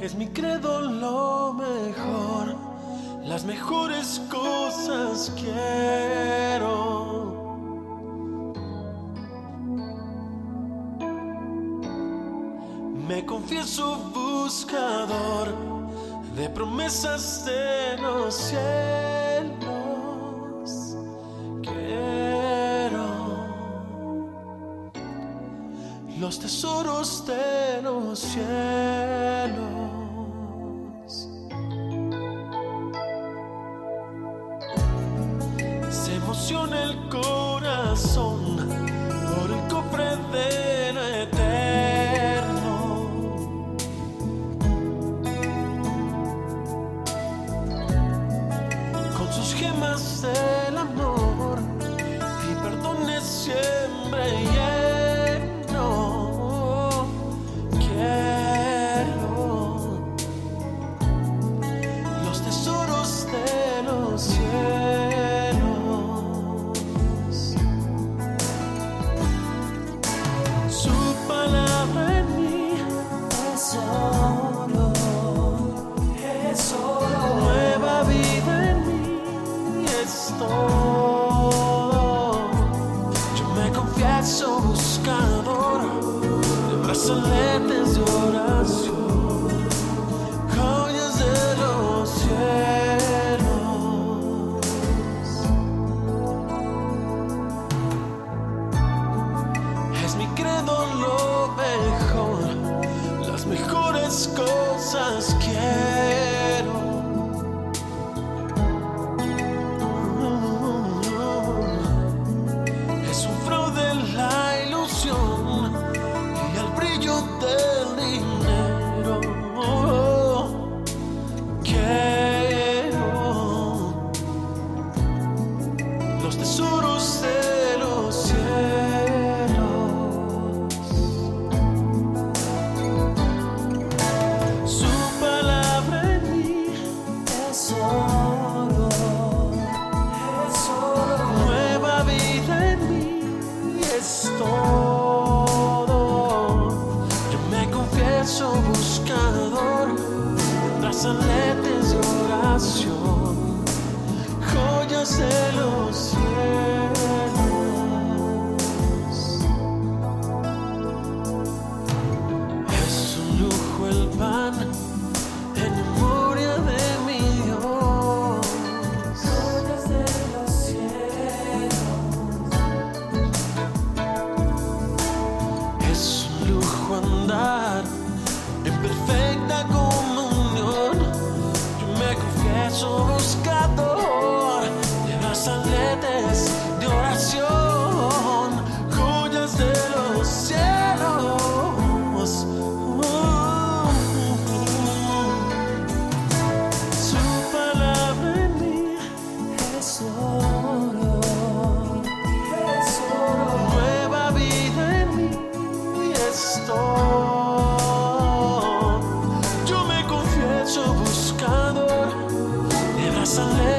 Es mi credo lo mejor, las mejores cosas quiero. Me confieso buscador de promesas de los cielos. Los tesoros de los cielos. Se emociona el corazón por el cofre de lo eterno. Con sus gemas del amor y perdones siempre lleno. Confieso buscador de brazaletes buscador, brazaletes de oración joyas de los cielos. Es un lujo el pan en memoria de mi Dios. Joyas de los cielos. Es un lujo andar en perfecta falso buscador, llevas aletes de oración, joyas de los cielos. Uh. Su palabra en mí es oro, es oro. Nueva vida en mí es. some